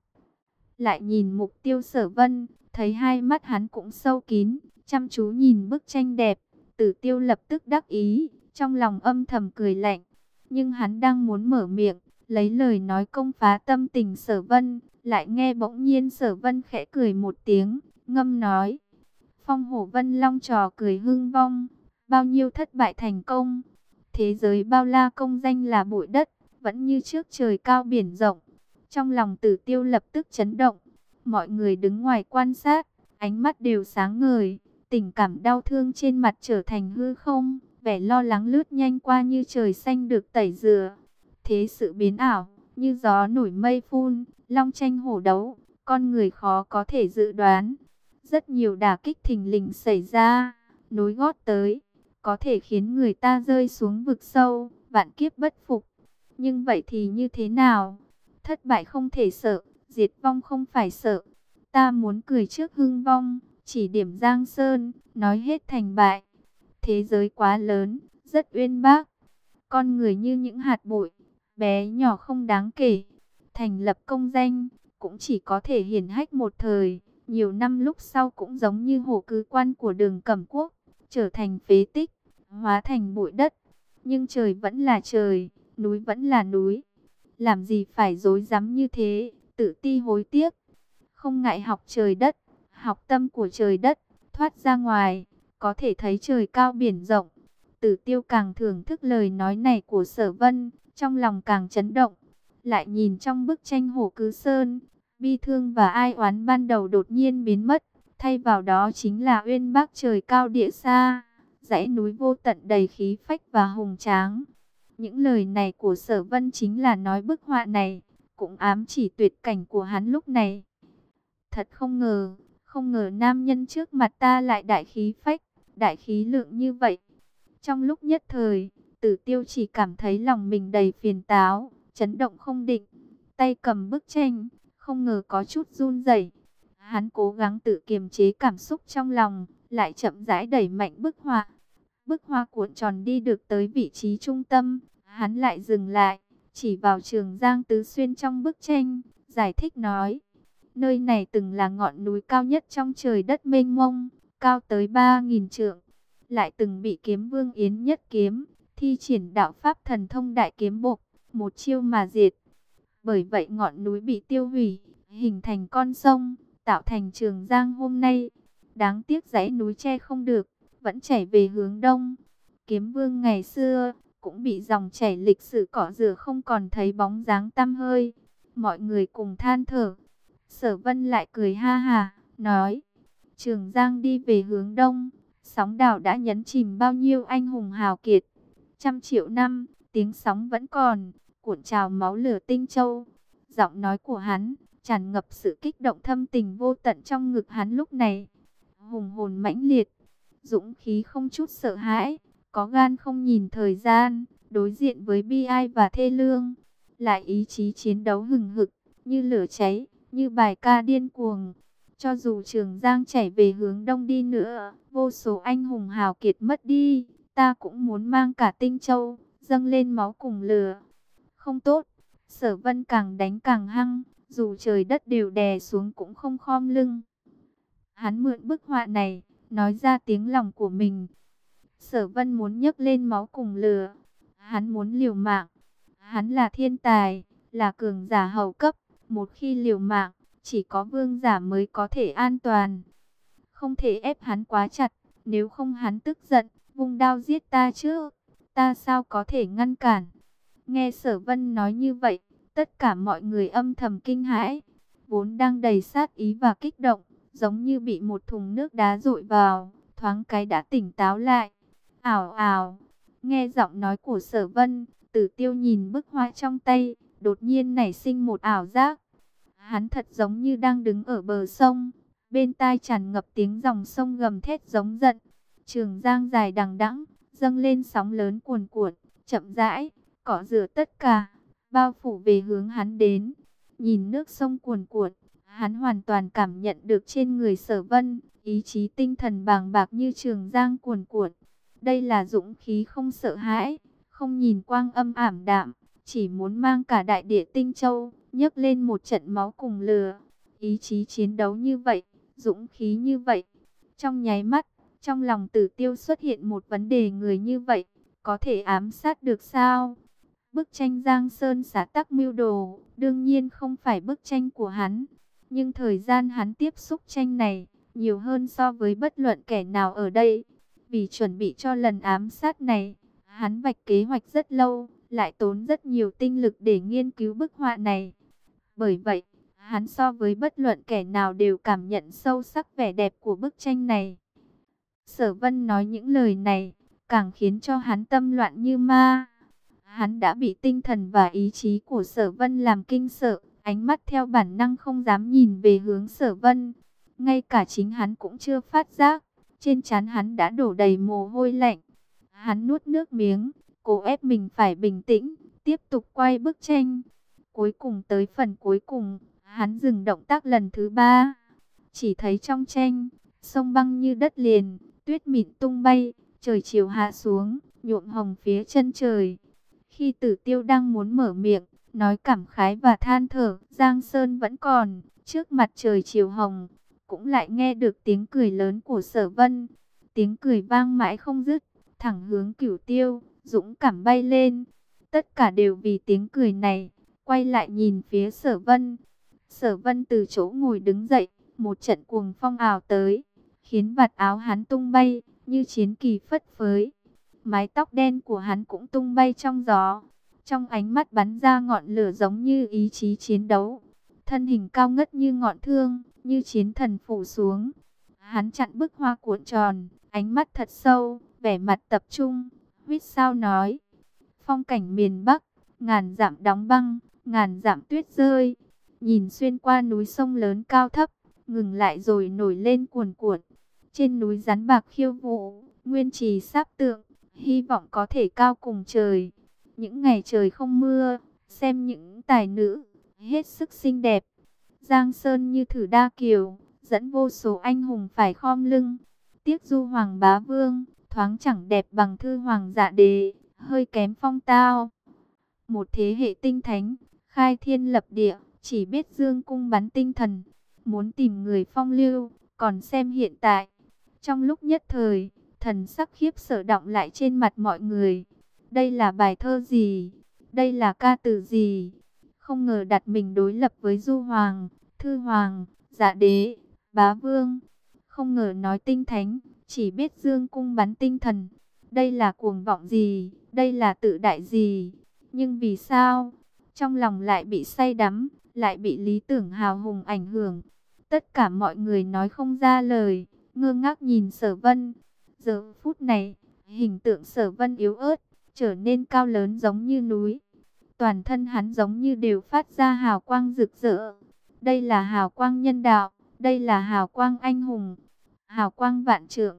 Lại nhìn mục tiêu sở vân, thấy hai mắt hắn cũng sâu kín, chăm chú nhìn bức tranh đẹp, tử tiêu lập tức đắc ý, trong lòng âm thầm cười lạnh. Nhưng hắn đang muốn mở miệng, lấy lời nói công phá tâm tình sở vân, lại nghe bỗng nhiên sở vân khẽ cười một tiếng, ngâm nói. Phong hổ vân long trò cười hưng vong, bao nhiêu thất bại thành công. Thế giới bao la công danh là bụi đất, vẫn như trước trời cao biển rộng. Trong lòng tử tiêu lập tức chấn động, mọi người đứng ngoài quan sát, ánh mắt đều sáng ngời, tình cảm đau thương trên mặt trở thành hư không, vẻ lo lắng lướt nhanh qua như trời xanh được tẩy rửa. Thế sự biến ảo, như gió nổi mây phun, long tranh hổ đấu, con người khó có thể dự đoán. Rất nhiều đả kích thình lình xảy ra, nối gót tới, có thể khiến người ta rơi xuống vực sâu, vạn kiếp bất phục. Nhưng vậy thì như thế nào? Thất bại không thể sợ, diệt vong không phải sợ. Ta muốn cười trước hưng vong, chỉ điểm Giang Sơn, nói hết thành bại. Thế giới quá lớn, rất uyên bác. Con người như những hạt bụi, bé nhỏ không đáng kể. Thành lập công danh, cũng chỉ có thể hiển hách một thời. Nhiều năm lúc sau cũng giống như hồ cứ quan của đường cẩm quốc, trở thành phế tích, hóa thành bụi đất. Nhưng trời vẫn là trời, núi vẫn là núi. Làm gì phải dối rắm như thế, tự ti hối tiếc. Không ngại học trời đất, học tâm của trời đất, thoát ra ngoài, có thể thấy trời cao biển rộng. Tử tiêu càng thưởng thức lời nói này của sở vân, trong lòng càng chấn động. Lại nhìn trong bức tranh hồ cứ sơn, bi thương và ai oán ban đầu đột nhiên biến mất. Thay vào đó chính là uyên bác trời cao địa xa, dãy núi vô tận đầy khí phách và hùng tráng. Những lời này của sở vân chính là nói bức họa này, cũng ám chỉ tuyệt cảnh của hắn lúc này. Thật không ngờ, không ngờ nam nhân trước mặt ta lại đại khí phách, đại khí lượng như vậy. Trong lúc nhất thời, tử tiêu chỉ cảm thấy lòng mình đầy phiền táo, chấn động không định. Tay cầm bức tranh, không ngờ có chút run rẩy. Hắn cố gắng tự kiềm chế cảm xúc trong lòng, lại chậm rãi đẩy mạnh bức họa. Bức hoa cuộn tròn đi được tới vị trí trung tâm, hắn lại dừng lại, chỉ vào trường Giang Tứ Xuyên trong bức tranh, giải thích nói. Nơi này từng là ngọn núi cao nhất trong trời đất mênh mông, cao tới 3.000 trượng. Lại từng bị kiếm vương Yến nhất kiếm, thi triển đạo pháp thần thông đại kiếm bộc, một chiêu mà diệt. Bởi vậy ngọn núi bị tiêu hủy, hình thành con sông, tạo thành trường giang hôm nay. Đáng tiếc dãy núi che không được, vẫn chảy về hướng đông. Kiếm vương ngày xưa, cũng bị dòng chảy lịch sử cỏ rửa không còn thấy bóng dáng tăm hơi. Mọi người cùng than thở. Sở vân lại cười ha hà, nói. Trường Giang đi về hướng đông, sóng đảo đã nhấn chìm bao nhiêu anh hùng hào kiệt. Trăm triệu năm, tiếng sóng vẫn còn, cuộn trào máu lửa tinh châu. Giọng nói của hắn, tràn ngập sự kích động thâm tình vô tận trong ngực hắn lúc này. Hùng hồn mãnh liệt, dũng khí không chút sợ hãi, có gan không nhìn thời gian, đối diện với bi ai và thê lương. Lại ý chí chiến đấu hừng hực, như lửa cháy, như bài ca điên cuồng. Cho dù trường Giang chảy về hướng đông đi nữa, vô số anh hùng hào kiệt mất đi, ta cũng muốn mang cả tinh châu, dâng lên máu cùng lửa. Không tốt, sở vân càng đánh càng hăng, dù trời đất đều đè xuống cũng không khom lưng. Hắn mượn bức họa này, nói ra tiếng lòng của mình. Sở vân muốn nhấc lên máu cùng lửa. Hắn muốn liều mạng. Hắn là thiên tài, là cường giả hậu cấp. Một khi liều mạng, chỉ có vương giả mới có thể an toàn. Không thể ép hắn quá chặt, nếu không hắn tức giận, vung đao giết ta chứ. Ta sao có thể ngăn cản? Nghe sở vân nói như vậy, tất cả mọi người âm thầm kinh hãi. Vốn đang đầy sát ý và kích động, giống như bị một thùng nước đá rội vào, thoáng cái đã tỉnh táo lại. Ảo ảo, nghe giọng nói của sở vân, tử tiêu nhìn bức hoa trong tay, đột nhiên nảy sinh một ảo giác. Hắn thật giống như đang đứng ở bờ sông, bên tai tràn ngập tiếng dòng sông gầm thét giống giận. Trường giang dài đằng đẵng, dâng lên sóng lớn cuồn cuộn, chậm rãi, cỏ rửa tất cả, bao phủ về hướng hắn đến. Nhìn nước sông cuồn cuộn, hắn hoàn toàn cảm nhận được trên người sở vân, ý chí tinh thần bàng bạc như trường giang cuồn cuộn. Đây là dũng khí không sợ hãi, không nhìn quang âm ảm đạm, chỉ muốn mang cả đại địa tinh châu, nhấc lên một trận máu cùng lửa. Ý chí chiến đấu như vậy, dũng khí như vậy. Trong nháy mắt, trong lòng tử tiêu xuất hiện một vấn đề người như vậy, có thể ám sát được sao? Bức tranh Giang Sơn xã tắc mưu đồ, đương nhiên không phải bức tranh của hắn. Nhưng thời gian hắn tiếp xúc tranh này, nhiều hơn so với bất luận kẻ nào ở đây. Vì chuẩn bị cho lần ám sát này, hắn vạch kế hoạch rất lâu, lại tốn rất nhiều tinh lực để nghiên cứu bức họa này. Bởi vậy, hắn so với bất luận kẻ nào đều cảm nhận sâu sắc vẻ đẹp của bức tranh này. Sở Vân nói những lời này, càng khiến cho hắn tâm loạn như ma. Hắn đã bị tinh thần và ý chí của Sở Vân làm kinh sợ, ánh mắt theo bản năng không dám nhìn về hướng Sở Vân. Ngay cả chính hắn cũng chưa phát giác, trên trán hắn đã đổ đầy mồ hôi lạnh. Hắn nuốt nước miếng, cố ép mình phải bình tĩnh, tiếp tục quay bức tranh. Cuối cùng tới phần cuối cùng, hắn dừng động tác lần thứ ba. Chỉ thấy trong tranh, sông băng như đất liền, tuyết mịn tung bay, trời chiều hạ xuống, nhuộm hồng phía chân trời. Khi tử tiêu đang muốn mở miệng, nói cảm khái và than thở, Giang Sơn vẫn còn, trước mặt trời chiều hồng, cũng lại nghe được tiếng cười lớn của sở vân. Tiếng cười vang mãi không dứt, thẳng hướng cửu tiêu, dũng cảm bay lên. Tất cả đều vì tiếng cười này, quay lại nhìn phía sở vân. Sở vân từ chỗ ngồi đứng dậy, một trận cuồng phong ảo tới, khiến vạt áo hắn tung bay, như chiến kỳ phất phới. Mái tóc đen của hắn cũng tung bay trong gió. Trong ánh mắt bắn ra ngọn lửa giống như ý chí chiến đấu. Thân hình cao ngất như ngọn thương, như chiến thần phủ xuống. Hắn chặn bức hoa cuộn tròn, ánh mắt thật sâu, vẻ mặt tập trung, huýt sao nói. Phong cảnh miền Bắc, ngàn dặm đóng băng, ngàn dặm tuyết rơi. Nhìn xuyên qua núi sông lớn cao thấp, ngừng lại rồi nổi lên cuồn cuộn. Trên núi rắn bạc khiêu vũ, nguyên trì sáp tượng, hy vọng có thể cao cùng trời. Những ngày trời không mưa, xem những tài nữ, hết sức xinh đẹp. Giang Sơn như thử đa kiều, dẫn vô số anh hùng phải khom lưng. Tiếc du hoàng bá vương, thoáng chẳng đẹp bằng thư hoàng dạ đế, hơi kém phong tao. Một thế hệ tinh thánh, khai thiên lập địa, chỉ biết dương cung bắn tinh thần. Muốn tìm người phong lưu, còn xem hiện tại. Trong lúc nhất thời, thần sắc khiếp sợ động lại trên mặt mọi người. Đây là bài thơ gì? Đây là ca từ gì? Không ngờ đặt mình đối lập với Du Hoàng, Thư Hoàng, Dạ Đế, Bá Vương. Không ngờ nói tinh thánh, chỉ biết dương cung bắn tinh thần. Đây là cuồng vọng gì? Đây là tự đại gì? Nhưng vì sao? Trong lòng lại bị say đắm, lại bị lý tưởng hào hùng ảnh hưởng. Tất cả mọi người nói không ra lời, ngơ ngác nhìn sở vân. Giờ phút này, hình tượng sở vân yếu ớt, trở nên cao lớn giống như núi. Toàn thân hắn giống như đều phát ra hào quang rực rỡ. Đây là hào quang nhân đạo, đây là hào quang anh hùng, hào quang vạn trượng.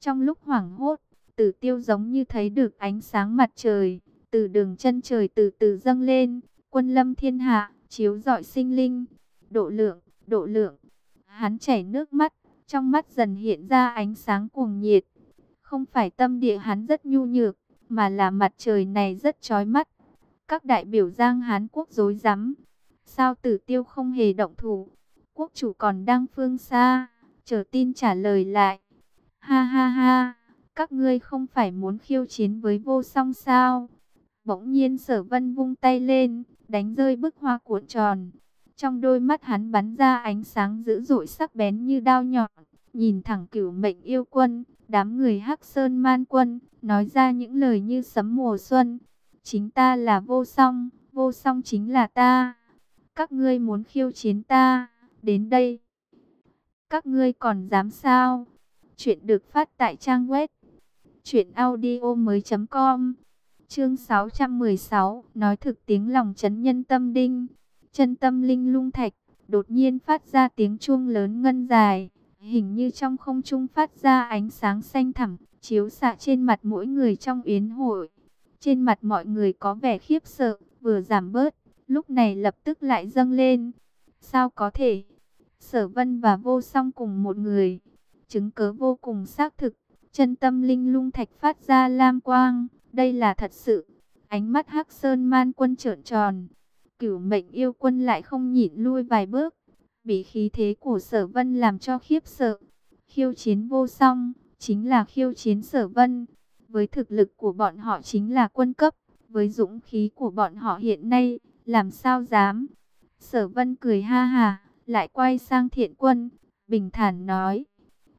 Trong lúc hoảng hốt, tử tiêu giống như thấy được ánh sáng mặt trời, từ đường chân trời từ từ dâng lên, quân lâm thiên hạ, chiếu rọi sinh linh, độ lượng, độ lượng. Hắn chảy nước mắt, trong mắt dần hiện ra ánh sáng cuồng nhiệt. Không phải tâm địa hắn rất nhu nhược, mà là mặt trời này rất chói mắt. Các đại biểu Giang Hán quốc dối rắm Sao tử tiêu không hề động thủ? Quốc chủ còn đang phương xa, chờ tin trả lời lại. Ha ha ha, các ngươi không phải muốn khiêu chiến với vô song sao? Bỗng nhiên sở vân vung tay lên, đánh rơi bức hoa cuộn tròn. Trong đôi mắt hắn bắn ra ánh sáng dữ dội sắc bén như đao nhọn, nhìn thẳng cửu mệnh yêu quân, đám người hắc sơn man quân, nói ra những lời như sấm mùa xuân. Chính ta là vô song, vô song chính là ta. Các ngươi muốn khiêu chiến ta, đến đây. Các ngươi còn dám sao? Chuyện được phát tại trang web truyệnaudiomoi.com. Chương 616, nói thực tiếng lòng chấn nhân tâm đinh. Chân tâm linh lung thạch, đột nhiên phát ra tiếng chuông lớn ngân dài, hình như trong không trung phát ra ánh sáng xanh thẳm, chiếu xạ trên mặt mỗi người trong yến hội. Trên mặt mọi người có vẻ khiếp sợ, vừa giảm bớt, lúc này lập tức lại dâng lên. Sao có thể? Sở Vân và Vô Song cùng một người, chứng cớ vô cùng xác thực, chân tâm linh lung thạch phát ra lam quang, đây là thật sự. Ánh mắt Hắc Sơn Man Quân trợn tròn, Cửu Mệnh yêu quân lại không nhịn lui vài bước, bị khí thế của Sở Vân làm cho khiếp sợ. Khiêu chiến vô song, chính là khiêu chiến Sở Vân. Với thực lực của bọn họ chính là quân cấp, với dũng khí của bọn họ hiện nay, làm sao dám. Sở Vân cười ha ha, lại quay sang thiện quân, bình thản nói.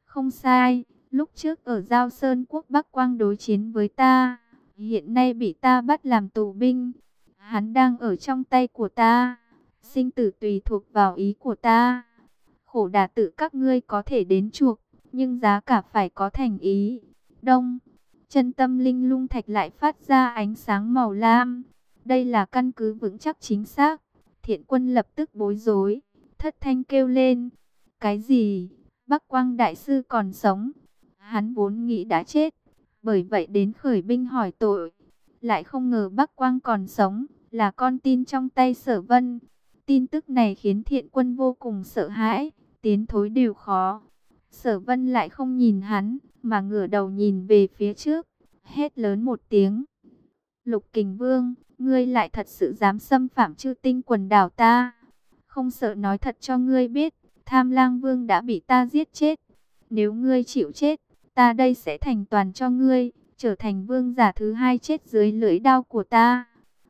Không sai, lúc trước ở Giao Sơn quốc Bắc Quang đối chiến với ta, hiện nay bị ta bắt làm tù binh. Hắn đang ở trong tay của ta, sinh tử tùy thuộc vào ý của ta. Khổ đà tự các ngươi có thể đến chuộc, nhưng giá cả phải có thành ý. Đông, chân tâm linh lung thạch lại phát ra ánh sáng màu lam. Đây là căn cứ vững chắc chính xác. Thiện quân lập tức bối rối, thất thanh kêu lên. Cái gì? Bắc Quang Đại Sư còn sống. Hắn vốn nghĩ đã chết. Bởi vậy đến khởi binh hỏi tội. Lại không ngờ Bắc Quang còn sống, là con tin trong tay sở vân. Tin tức này khiến thiện quân vô cùng sợ hãi, tiến thối đều khó. Sở vân lại không nhìn hắn, mà ngửa đầu nhìn về phía trước, hét lớn một tiếng. Lục kình vương, ngươi lại thật sự dám xâm phạm chư tinh quần đảo ta. Không sợ nói thật cho ngươi biết, tham lang vương đã bị ta giết chết. Nếu ngươi chịu chết, ta đây sẽ thành toàn cho ngươi, trở thành vương giả thứ hai chết dưới lưỡi đao của ta.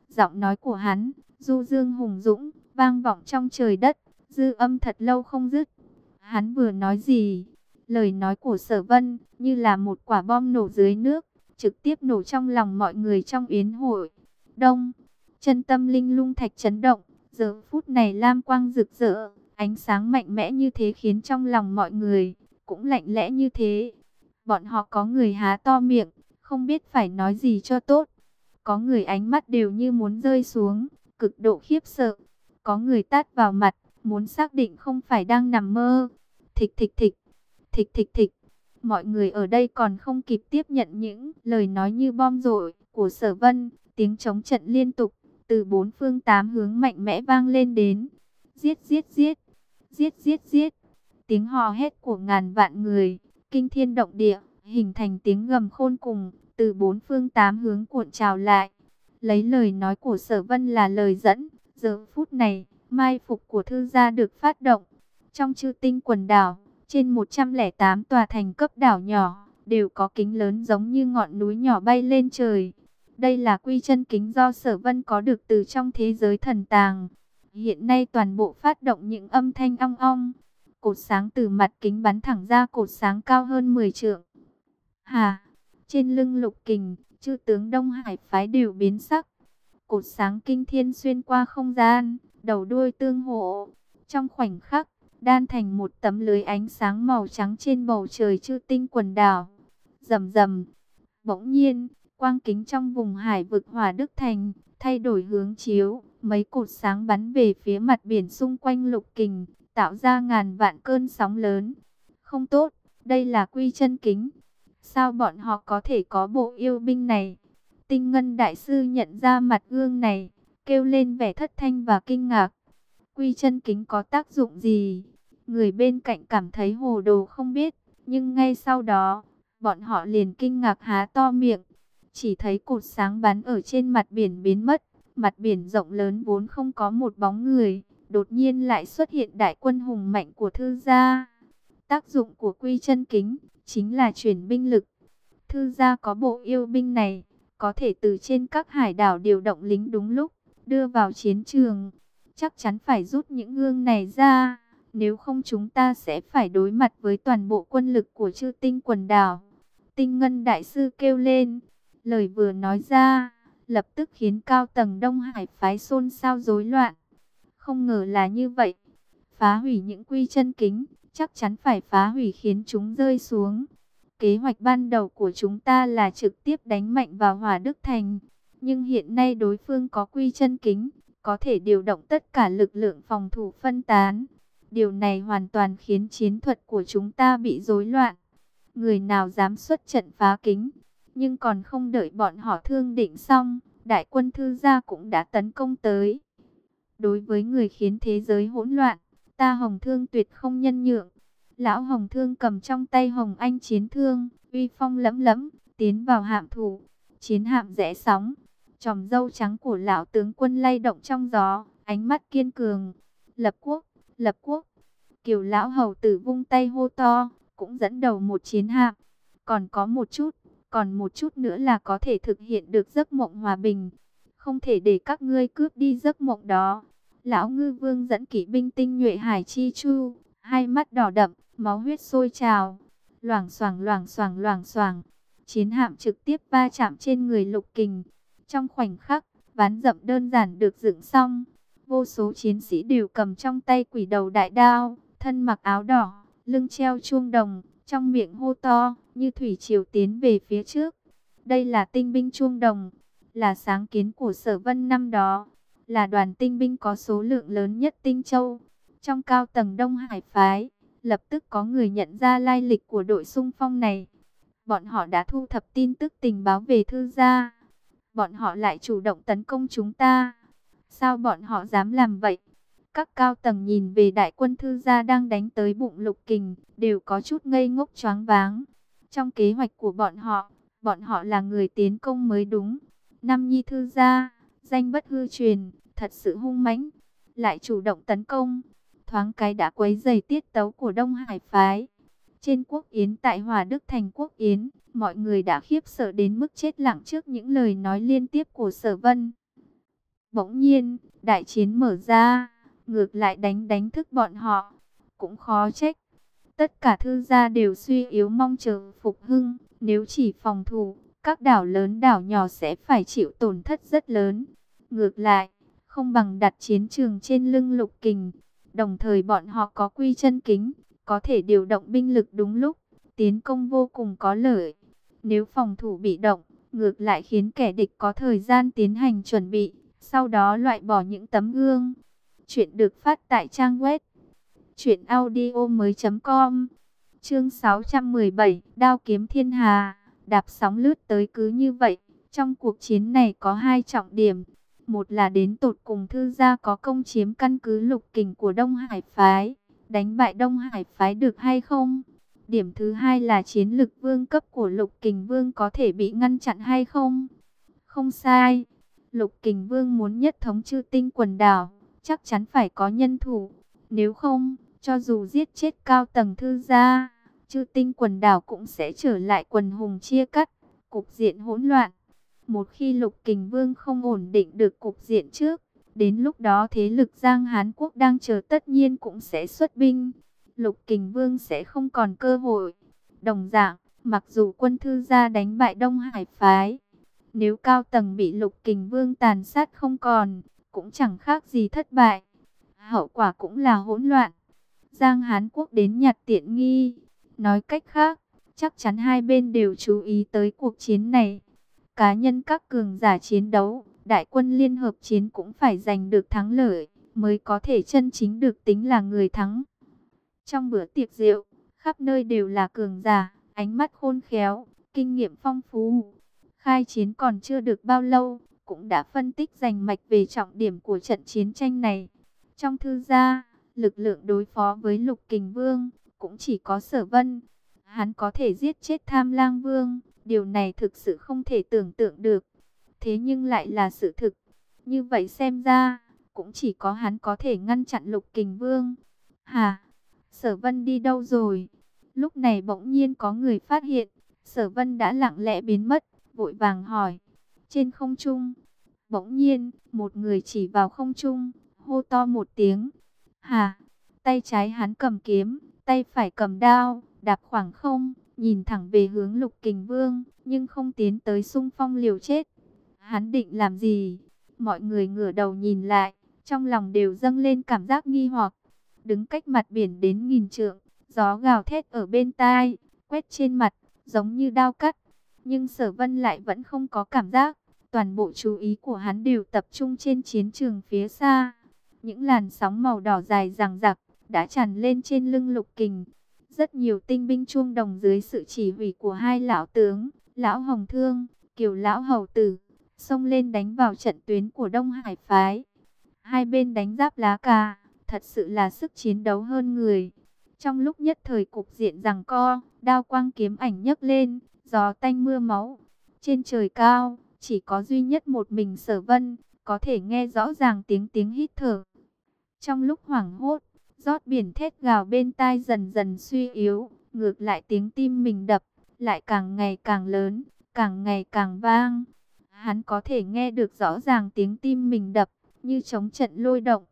Giọng nói của hắn, du dương hùng dũng, vang vọng trong trời đất, dư âm thật lâu không dứt. Hắn vừa nói gì? Lời nói của sở vân, như là một quả bom nổ dưới nước, trực tiếp nổ trong lòng mọi người trong yến hội. Đông, chân tâm linh lung thạch chấn động, giờ phút này lam quang rực rỡ, ánh sáng mạnh mẽ như thế khiến trong lòng mọi người, cũng lạnh lẽ như thế. Bọn họ có người há to miệng, không biết phải nói gì cho tốt. Có người ánh mắt đều như muốn rơi xuống, cực độ khiếp sợ. Có người tát vào mặt, muốn xác định không phải đang nằm mơ. Thịch thịch thịch, thịch thịch thịch. Mọi người ở đây còn không kịp tiếp nhận những lời nói như bom rội của sở vân. Tiếng chống trận liên tục, từ bốn phương tám hướng mạnh mẽ vang lên đến. Giết giết giết, giết giết giết. Tiếng hò hét của ngàn vạn người, kinh thiên động địa, hình thành tiếng gầm khôn cùng, từ bốn phương tám hướng cuộn trào lại. Lấy lời nói của sở vân là lời dẫn, giờ phút này, mai phục của thư gia được phát động. Trong chư tinh quần đảo, trên 108 tòa thành cấp đảo nhỏ, đều có kính lớn giống như ngọn núi nhỏ bay lên trời. Đây là quy chân kính do sở vân có được từ trong thế giới thần tàng. Hiện nay toàn bộ phát động những âm thanh ong ong. Cột sáng từ mặt kính bắn thẳng ra cột sáng cao hơn 10 trượng. Hà, trên lưng lục kình, chư tướng Đông Hải phái đều biến sắc. Cột sáng kinh thiên xuyên qua không gian, đầu đuôi tương hộ. Trong khoảnh khắc, đan thành một tấm lưới ánh sáng màu trắng trên bầu trời chư tinh quần đảo. Rầm rầm, bỗng nhiên, quang kính trong vùng hải vực Hòa Đức Thành, thay đổi hướng chiếu, mấy cột sáng bắn về phía mặt biển xung quanh lục kình, tạo ra ngàn vạn cơn sóng lớn. Không tốt, đây là quy chân kính. Sao bọn họ có thể có bộ yêu binh này? Tinh Ngân Đại Sư nhận ra mặt gương này, kêu lên vẻ thất thanh và kinh ngạc. Quy chân kính có tác dụng gì? Người bên cạnh cảm thấy hồ đồ không biết, nhưng ngay sau đó, bọn họ liền kinh ngạc há to miệng. Chỉ thấy cột sáng bắn ở trên mặt biển biến mất, mặt biển rộng lớn vốn không có một bóng người, đột nhiên lại xuất hiện đại quân hùng mạnh của thư gia. Tác dụng của quy chân kính chính là chuyển binh lực. Thư gia có bộ yêu binh này, có thể từ trên các hải đảo điều động lính đúng lúc, đưa vào chiến trường. Chắc chắn phải rút những gương này ra, nếu không chúng ta sẽ phải đối mặt với toàn bộ quân lực của chư tinh quần đảo. Tinh Ngân Đại Sư kêu lên, lời vừa nói ra, lập tức khiến cao tầng Đông Hải phái xôn xao rối loạn. Không ngờ là như vậy, phá hủy những quy chân kính, chắc chắn phải phá hủy khiến chúng rơi xuống. Kế hoạch ban đầu của chúng ta là trực tiếp đánh mạnh vào Hòa Đức Thành. Nhưng hiện nay đối phương có quy chân kính, có thể điều động tất cả lực lượng phòng thủ phân tán. Điều này hoàn toàn khiến chiến thuật của chúng ta bị rối loạn. Người nào dám xuất trận phá kính, nhưng còn không đợi bọn họ thương định xong, đại quân thư gia cũng đã tấn công tới. Đối với người khiến thế giới hỗn loạn, ta hồng thương tuyệt không nhân nhượng. Lão Hồng Thương cầm trong tay Hồng Anh chiến thương, uy phong lẫm lẫm, tiến vào hạm thủ. Chiến hạm rẽ sóng, tròm dâu trắng của lão tướng quân lay động trong gió, ánh mắt kiên cường. Lập quốc, lập quốc. Kiều lão hầu tử vung tay hô to, cũng dẫn đầu một chiến hạm. Còn có một chút, còn một chút nữa là có thể thực hiện được giấc mộng hòa bình. Không thể để các ngươi cướp đi giấc mộng đó. Lão ngư vương dẫn kỵ binh tinh nhuệ hải chi chu, hai mắt đỏ đậm, máu huyết sôi trào, loảng xoảng loảng xoảng loảng xoảng. Chiến hạm trực tiếp va chạm trên người Lục Kình. Trong khoảnh khắc, ván dậm đơn giản được dựng xong. Vô số chiến sĩ đều cầm trong tay quỷ đầu đại đao, thân mặc áo đỏ, lưng treo chuông đồng, trong miệng hô to, như thủy triều tiến về phía trước. Đây là tinh binh chuông đồng, là sáng kiến của sở vân năm đó, là đoàn tinh binh có số lượng lớn nhất tinh châu, trong cao tầng Đông Hải Phái lập tức có người nhận ra lai lịch của đội sung phong này. Bọn họ đã thu thập tin tức tình báo về thư gia. Bọn họ lại chủ động tấn công chúng ta. Sao bọn họ dám làm vậy? Các cao tầng nhìn về đại quân thư gia đang đánh tới bụng lục kình, đều có chút ngây ngốc choáng váng. Trong kế hoạch của bọn họ, bọn họ là người tiến công mới đúng. Năm nhi thư gia, danh bất hư truyền, thật sự hung mãnh, lại chủ động tấn công. Thoáng cái đã quấy dày tiết tấu của Đông Hải Phái. Trên quốc yến tại Hòa Đức thành quốc yến, mọi người đã khiếp sợ đến mức chết lặng trước những lời nói liên tiếp của sở vân. Bỗng nhiên, đại chiến mở ra, ngược lại đánh đánh thức bọn họ. Cũng khó trách. Tất cả thư gia đều suy yếu mong chờ phục hưng, nếu chỉ phòng thủ, các đảo lớn đảo nhỏ sẽ phải chịu tổn thất rất lớn. Ngược lại, không bằng đặt chiến trường trên lưng lục kình. Đồng thời bọn họ có quy chân kính, có thể điều động binh lực đúng lúc, tiến công vô cùng có lợi. Nếu phòng thủ bị động, ngược lại khiến kẻ địch có thời gian tiến hành chuẩn bị, sau đó loại bỏ những tấm gương. Chuyện được phát tại trang web truyệnaudiomoi.com. Chương 617, Đao kiếm thiên hà, đạp sóng lướt tới cứ như vậy. Trong cuộc chiến này có hai trọng điểm. Một là đến tột cùng thư gia có công chiếm căn cứ lục kình của Đông Hải phái, đánh bại Đông Hải phái được hay không? Điểm thứ hai là chiến lực vương cấp của lục kình vương có thể bị ngăn chặn hay không? Không sai, lục kình vương muốn nhất thống chư tinh quần đảo, chắc chắn phải có nhân thủ. Nếu không, cho dù giết chết cao tầng thư gia, chư tinh quần đảo cũng sẽ trở lại quần hùng chia cắt, cục diện hỗn loạn. Một khi lục kình vương không ổn định được cục diện trước, đến lúc đó thế lực Giang Hán Quốc đang chờ tất nhiên cũng sẽ xuất binh. Lục kình vương sẽ không còn cơ hội. Đồng dạng, mặc dù quân thư gia đánh bại Đông Hải Phái, nếu cao tầng bị lục kình vương tàn sát không còn, cũng chẳng khác gì thất bại. Hậu quả cũng là hỗn loạn. Giang Hán Quốc đến nhặt tiện nghi. Nói cách khác, chắc chắn hai bên đều chú ý tới cuộc chiến này. Cá nhân các cường giả chiến đấu, đại quân liên hợp chiến cũng phải giành được thắng lợi, mới có thể chân chính được tính là người thắng. Trong bữa tiệc rượu, khắp nơi đều là cường giả, ánh mắt khôn khéo, kinh nghiệm phong phú. Khai chiến còn chưa được bao lâu, cũng đã phân tích giành mạch về trọng điểm của trận chiến tranh này. Trong thư gia, lực lượng đối phó với Lục Kình Vương cũng chỉ có Sở Vân. Hắn có thể giết chết Tham Lang Vương, điều này thực sự không thể tưởng tượng được. Thế nhưng lại là sự thực. Như vậy xem ra, cũng chỉ có hắn có thể ngăn chặn Lục Kình Vương. Hà, Sở Vân đi đâu rồi? Lúc này bỗng nhiên có người phát hiện, Sở Vân đã lặng lẽ biến mất, vội vàng hỏi. Trên không trung, bỗng nhiên, một người chỉ vào không trung, hô to một tiếng. Hà, tay trái hắn cầm kiếm, tay phải cầm đao, đạp khoảng không, nhìn thẳng về hướng lục kình vương, nhưng không tiến tới sung phong liều chết. Hắn định làm gì? Mọi người ngửa đầu nhìn lại, trong lòng đều dâng lên cảm giác nghi hoặc. Đứng cách mặt biển đến nghìn trượng, gió gào thét ở bên tai, quét trên mặt, giống như đao cắt. Nhưng sở vân lại vẫn không có cảm giác. Toàn bộ chú ý của hắn đều tập trung trên chiến trường phía xa. Những làn sóng màu đỏ dài ràng rạc đã tràn lên trên lưng lục kình. Rất nhiều tinh binh chuông đồng dưới sự chỉ huy của hai lão tướng, lão Hồng Thương, Kiều lão Hầu Tử, xông lên đánh vào trận tuyến của Đông Hải Phái. Hai bên đánh giáp lá cà, thật sự là sức chiến đấu hơn người. Trong lúc nhất thời cục diện rằng co, đao quang kiếm ảnh nhấc lên, gió tanh mưa máu. Trên trời cao, chỉ có duy nhất một mình sở vân, có thể nghe rõ ràng tiếng tiếng hít thở. Trong lúc hoảng hốt, rót biển thét gào bên tai dần dần suy yếu, ngược lại tiếng tim mình đập, lại càng ngày càng lớn, càng ngày càng vang. Hắn có thể nghe được rõ ràng tiếng tim mình đập, như chống trận lôi động.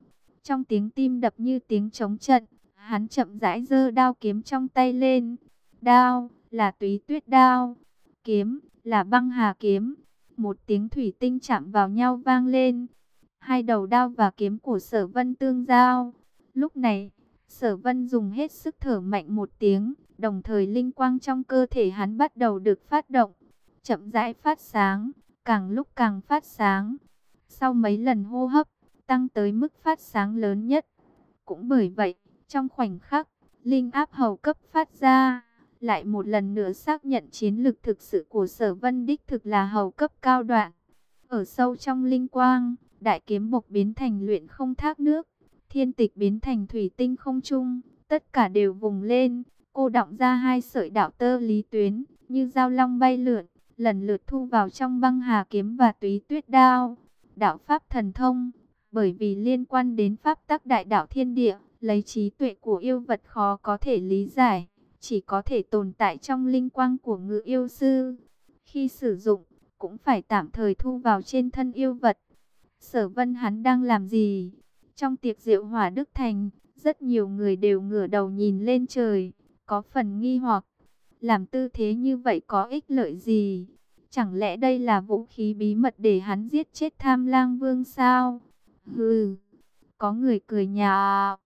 Trong tiếng tim đập như tiếng chống trận, hắn chậm rãi giơ đao kiếm trong tay lên. Đao, là túy tuyết đao. Kiếm, là băng hà kiếm. Một tiếng thủy tinh chạm vào nhau vang lên. Hai đầu đao và kiếm của sở vân tương giao. Lúc này, sở vân dùng hết sức thở mạnh một tiếng. Đồng thời linh quang trong cơ thể hắn bắt đầu được phát động. Chậm rãi phát sáng, càng lúc càng phát sáng. Sau mấy lần hô hấp, tăng tới mức phát sáng lớn nhất. Cũng bởi vậy, trong khoảnh khắc, linh áp hầu cấp phát ra, lại một lần nữa xác nhận chiến lực thực sự của sở vân đích thực là hầu cấp cao đoạn. Ở sâu trong linh quang, đại kiếm bộc biến thành luyện không thác nước, thiên tịch biến thành thủy tinh không trung, tất cả đều vùng lên, cô động ra hai sợi đạo tơ lý tuyến, như dao long bay lượn, lần lượt thu vào trong băng hà kiếm và túy tuyết đao. Đạo pháp thần thông, bởi vì liên quan đến pháp tắc đại đạo thiên địa, lấy trí tuệ của yêu vật khó có thể lý giải, chỉ có thể tồn tại trong linh quang của ngự yêu sư. Khi sử dụng, cũng phải tạm thời thu vào trên thân yêu vật. Sở vân hắn đang làm gì? Trong tiệc rượu hỏa đức thành, rất nhiều người đều ngửa đầu nhìn lên trời, có phần nghi hoặc. Làm tư thế như vậy có ích lợi gì? Chẳng lẽ đây là vũ khí bí mật để hắn giết chết tham lang vương sao? Hừ, có người cười nhạo.